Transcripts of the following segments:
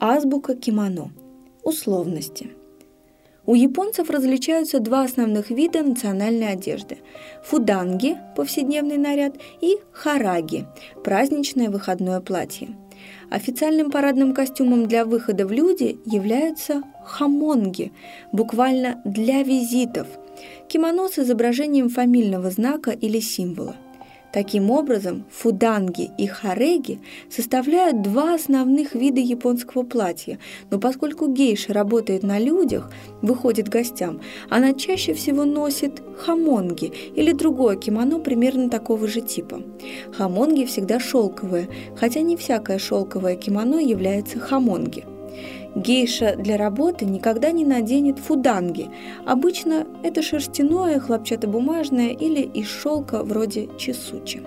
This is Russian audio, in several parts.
Азбука кимоно. Условности. У японцев различаются два основных вида национальной одежды – фуданги – повседневный наряд и хараги – праздничное выходное платье. Официальным парадным костюмом для выхода в люди являются хамонги, буквально «для визитов», кимоно с изображением фамильного знака или символа – Таким образом, фуданги и хареги составляют два основных вида японского платья, но поскольку гейша работает на людях, выходит гостям, она чаще всего носит хамонги или другое кимоно примерно такого же типа. Хамонги всегда шелковые, хотя не всякое шелковое кимоно является хамонги – Гейша для работы никогда не наденет фуданги. Обычно это шерстяное, хлопчатобумажное или из шелка вроде чесучи.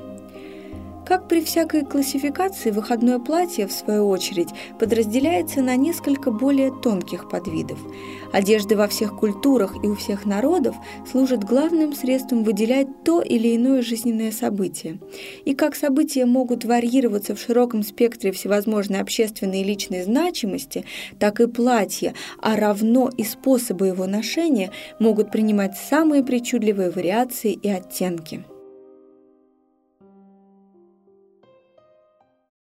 Как при всякой классификации, выходное платье, в свою очередь, подразделяется на несколько более тонких подвидов. Одежда во всех культурах и у всех народов служит главным средством выделять то или иное жизненное событие. И как события могут варьироваться в широком спектре всевозможной общественной и личной значимости, так и платья, а равно и способы его ношения могут принимать самые причудливые вариации и оттенки.